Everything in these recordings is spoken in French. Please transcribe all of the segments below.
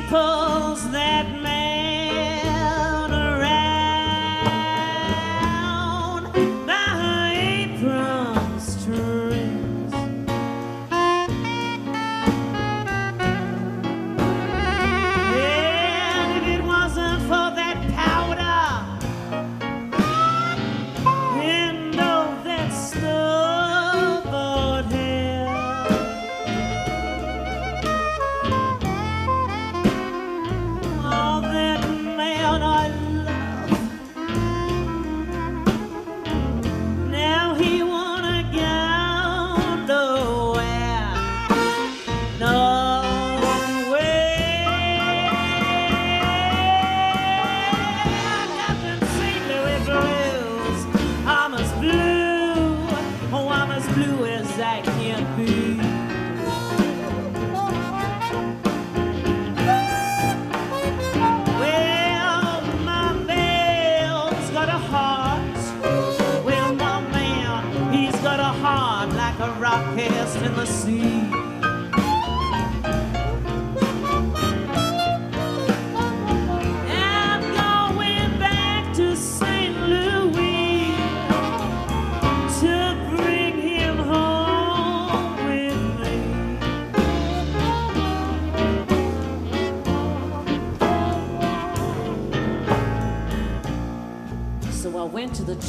peoples that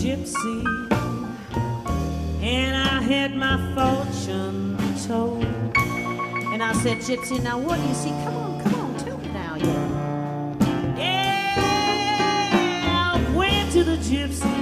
gypsy, and I had my fortune told. And I said, Gypsy, now what do you see? Come on, come on, tell me now, yeah. Yeah, I went to the gypsy.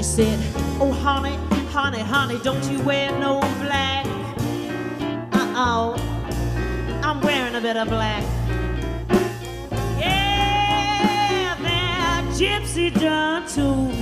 she said, Oh, honey, honey, honey, don't you wear no black. Uh oh, I'm wearing a bit of black. Yeah, that gypsy done too.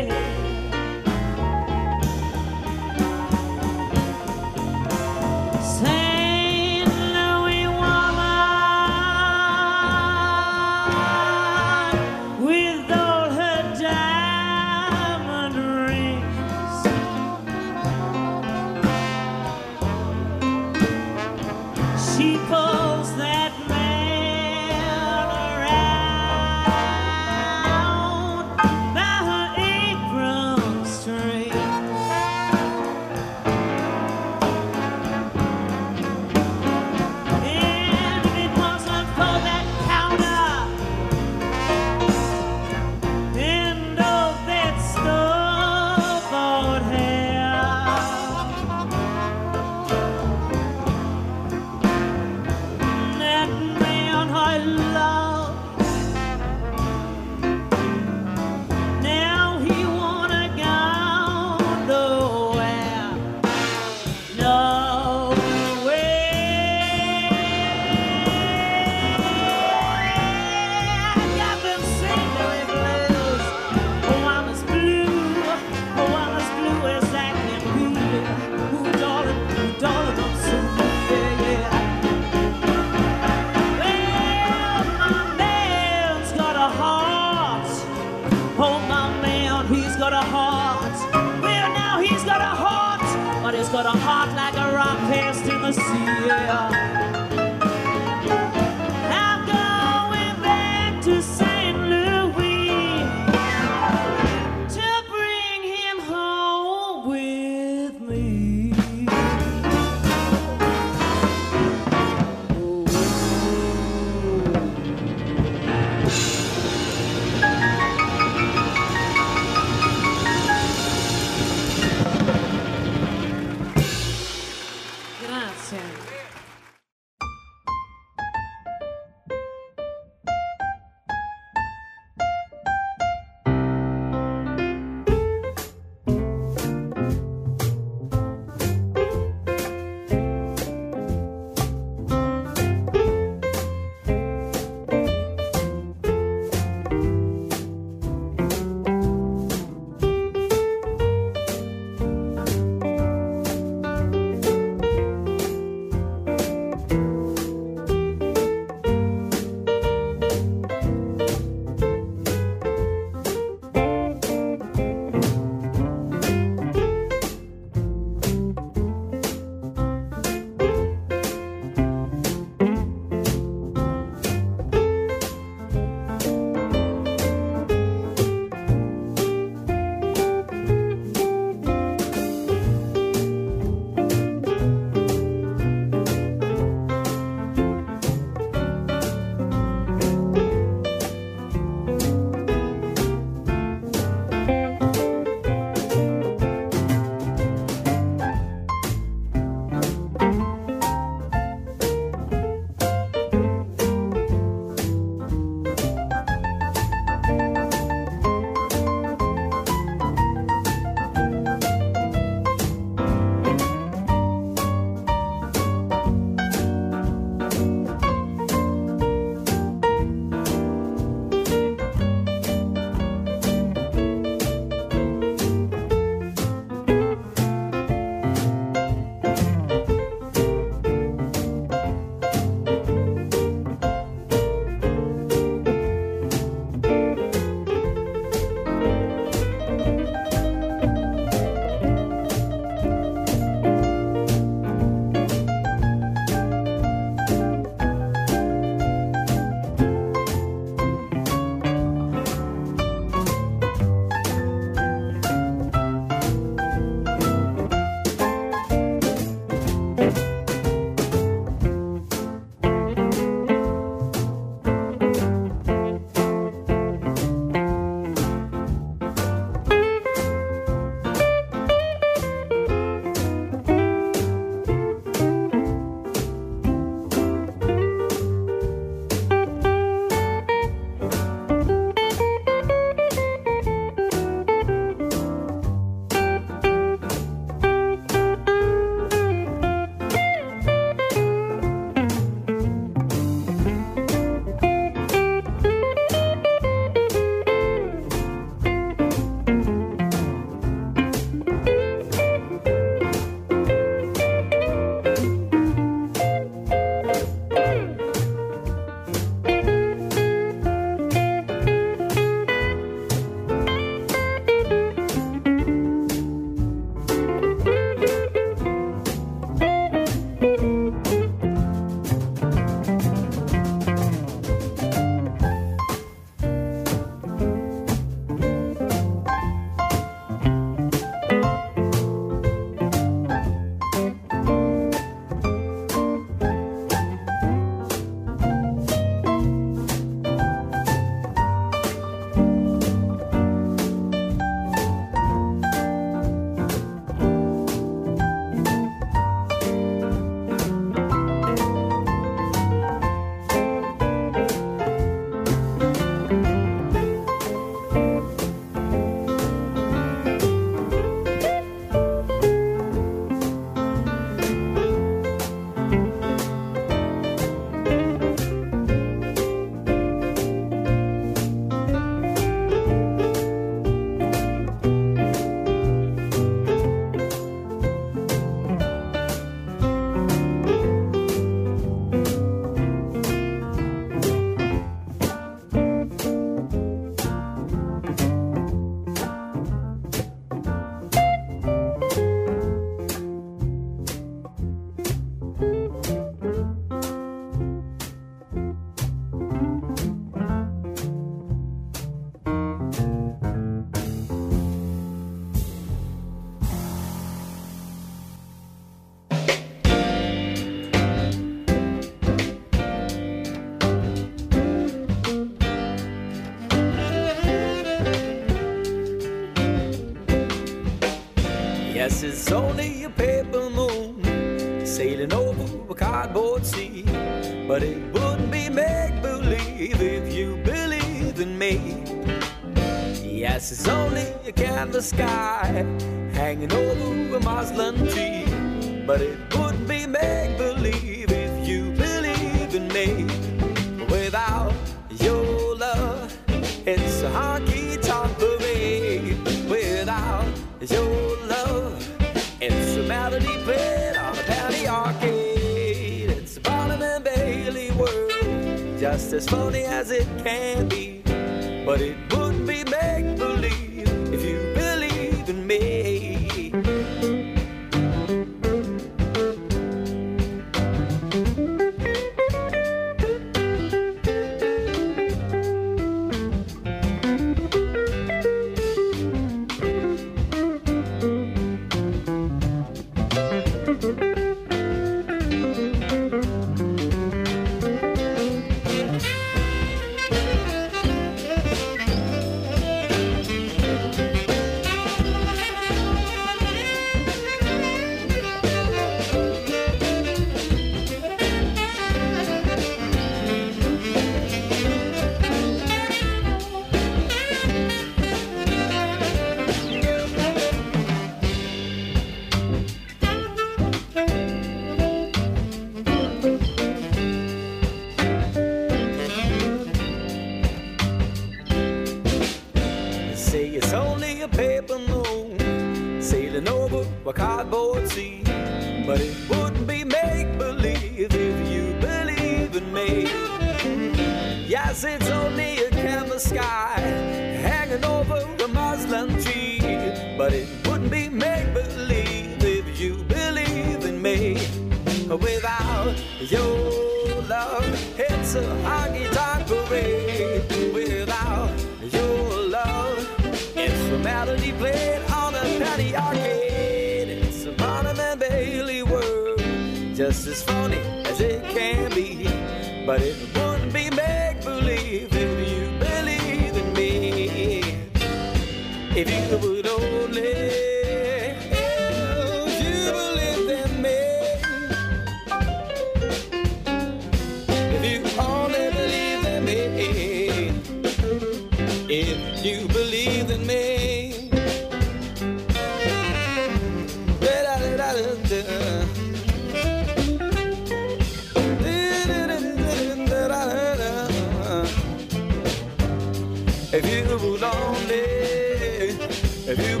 Have you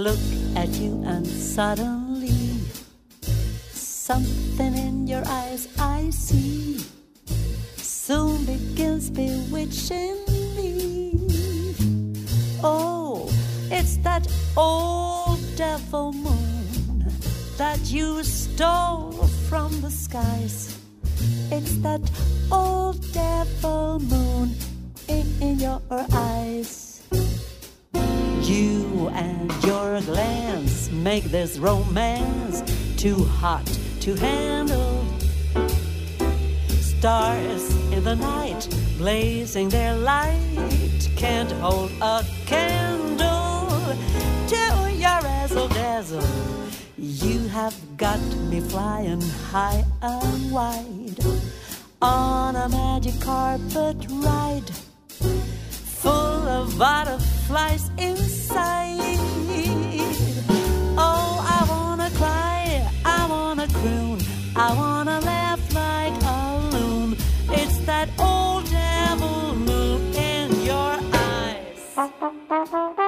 look at you and suddenly something in your eyes I see soon begins bewitching me. Oh, it's that old devil moon that you stole from the skies. It's that old devil moon in, in your eyes. You and your glance make this romance too hot to handle. Stars in the night blazing their light can't hold a candle to your razzle dazzle. You have got me flying high and wide on a magic carpet ride butterflies inside. Oh, I wanna cry, I wanna croon, I wanna laugh like a loon. It's that old devil moon in your eyes.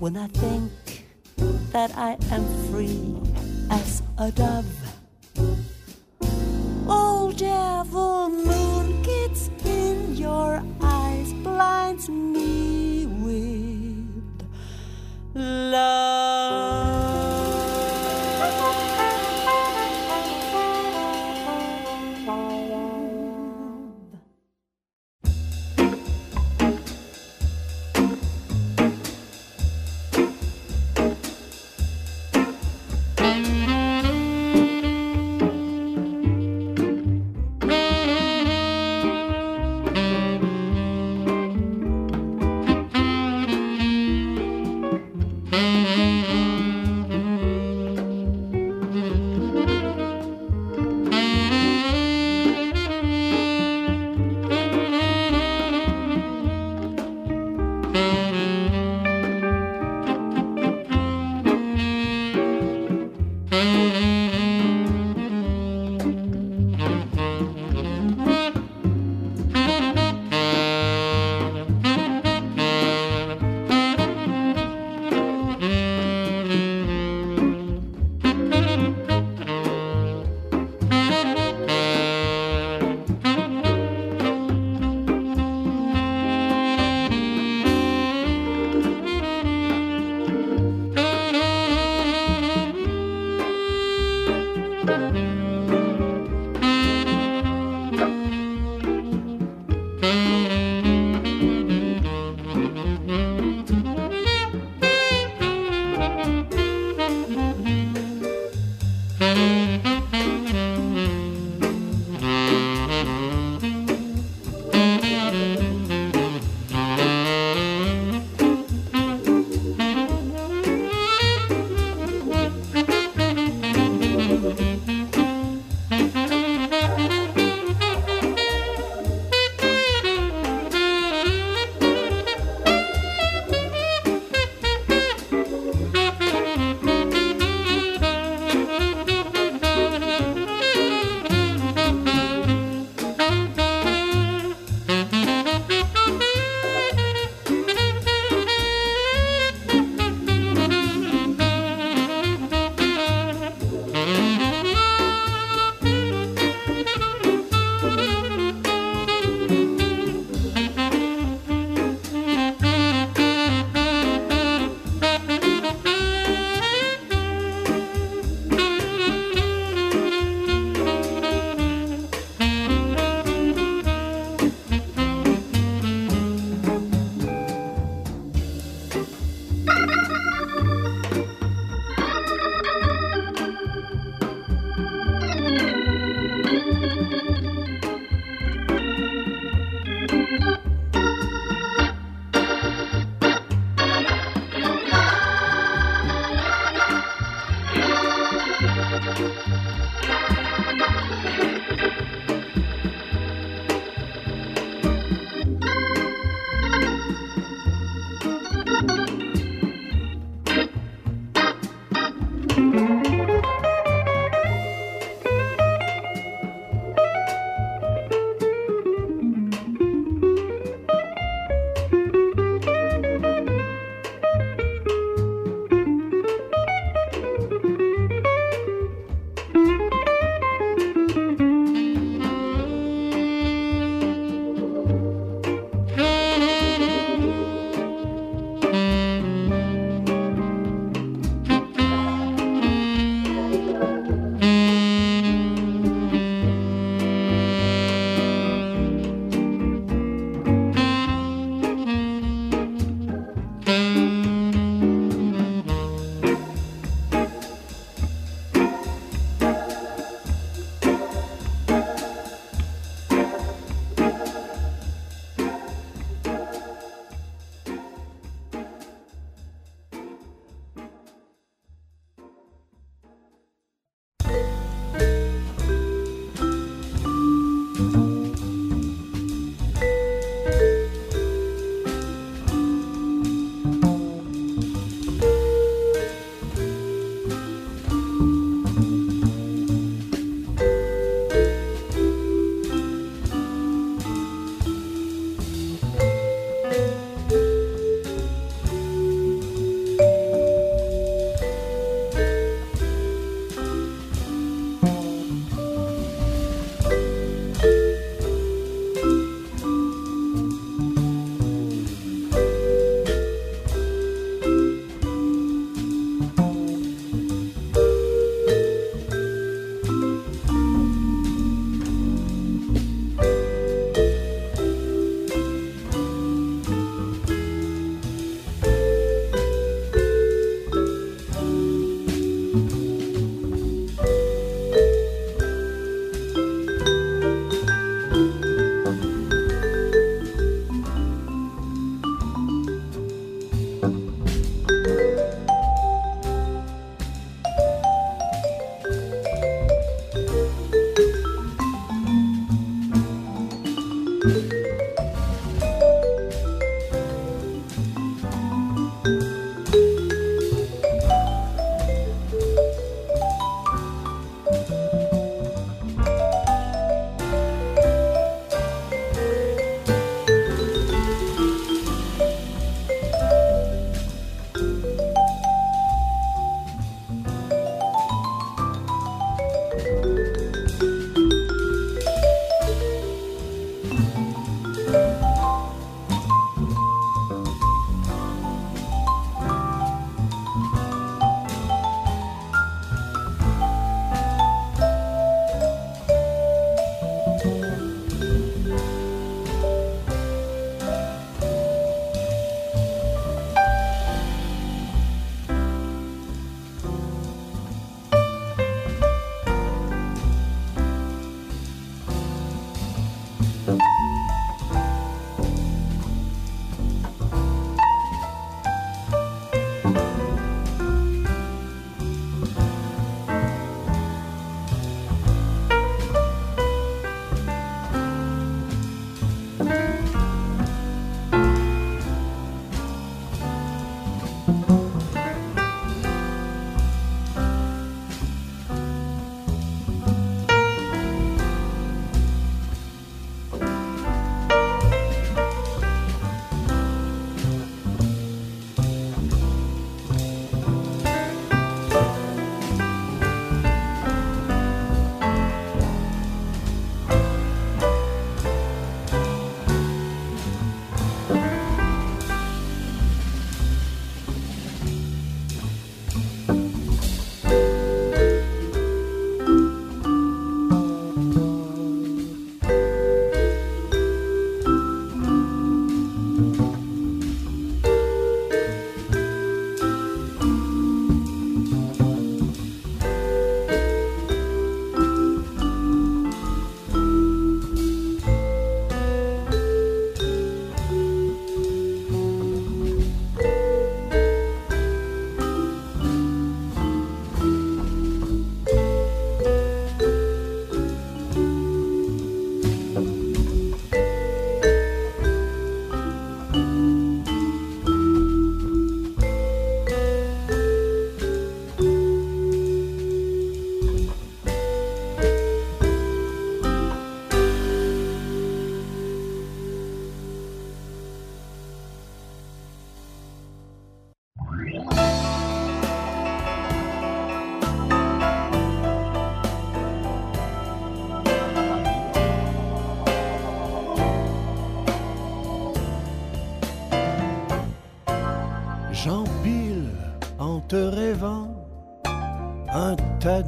When I think that I am free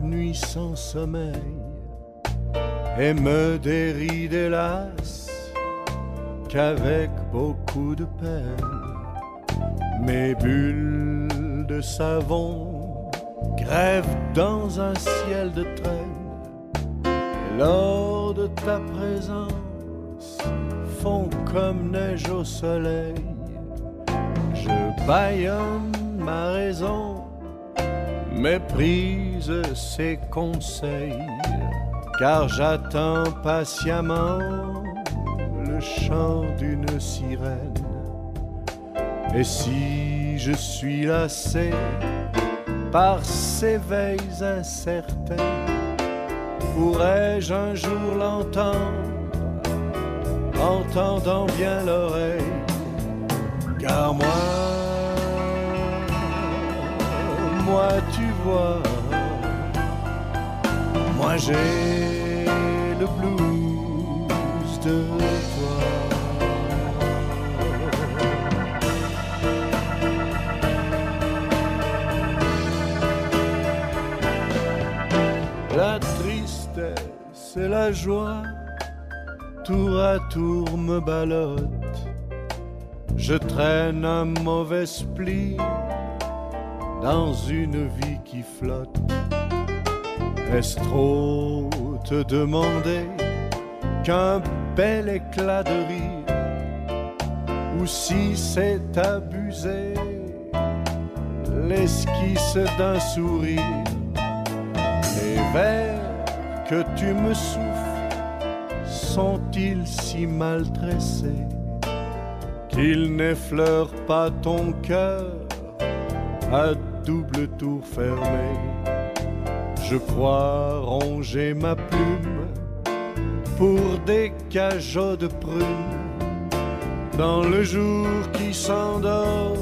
nuits sans sommeil et me déride hélas qu'avec beaucoup de peine mes bulles de savon grèvent dans un ciel de traîne. Lors de ta présence font comme neige au soleil. Je baillonne ma raison méprise ses conseils car j'attends patiemment le chant d'une sirène. Et si je suis lassé par ces veilles incertaines, pourrais-je un jour l'entendre, entendant bien l'oreille, car moi, moi moi j'ai le blues de toi. La tristesse et la joie, tour à tour me ballottent. Je traîne un mauvais spleen dans une vie qui flotte. Est-ce trop te demander qu'un bel éclat de rire ou si c'est abusé l'esquisse d'un sourire les vers que tu me souffles sont-ils si mal tressés qu'ils n'effleurent pas ton cœur double tour fermé je crois ronger ma plume pour des cajots de prunes dans le jour qui s'endort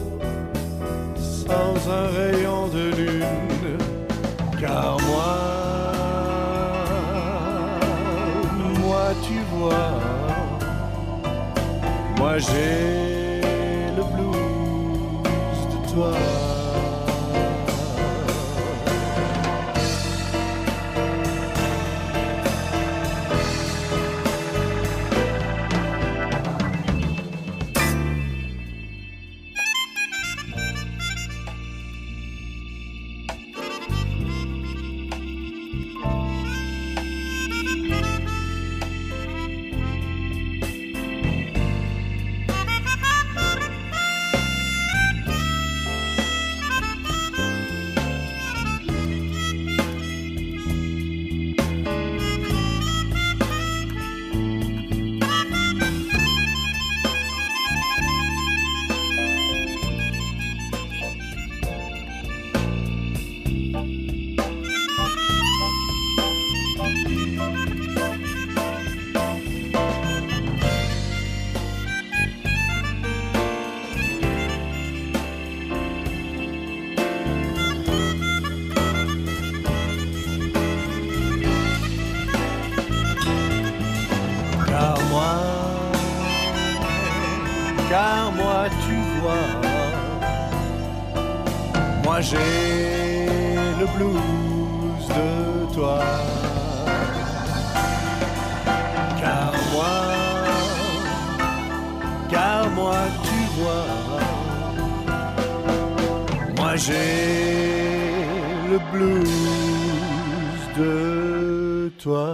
sans un rayon de lune. Car moi, moi tu vois, moi j'ai le blues de toi. Moi j'ai le blues de toi. Car moi, car moi tu vois, moi j'ai le blues de toi.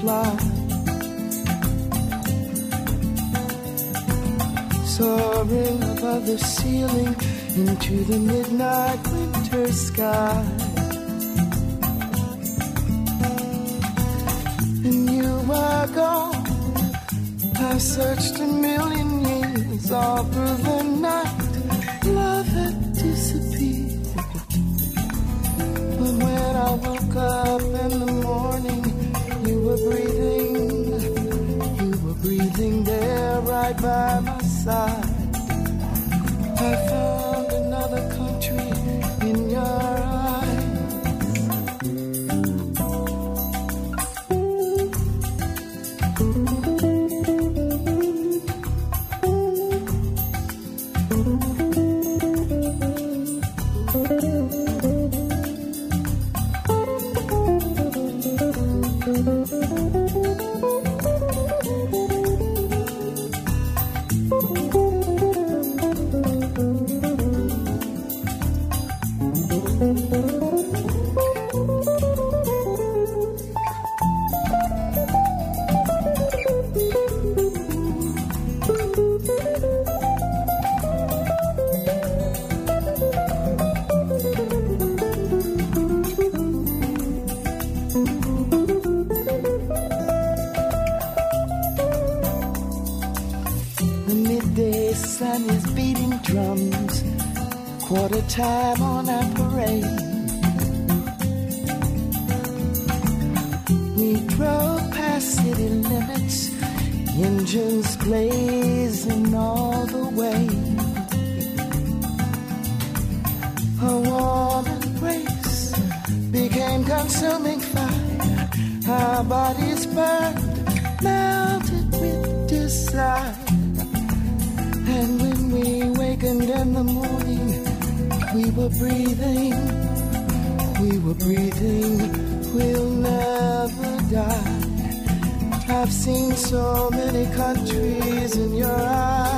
fly. Soaring above the ceiling into the midnight winter sky. And you were gone. I searched a million years all through the night. Love had disappeared. But when I woke up, right by my side. I. our bodies burned, melted with desire. And when we wakened in the morning, we were breathing, we were breathing, we'll never die. I've seen so many countries in your eyes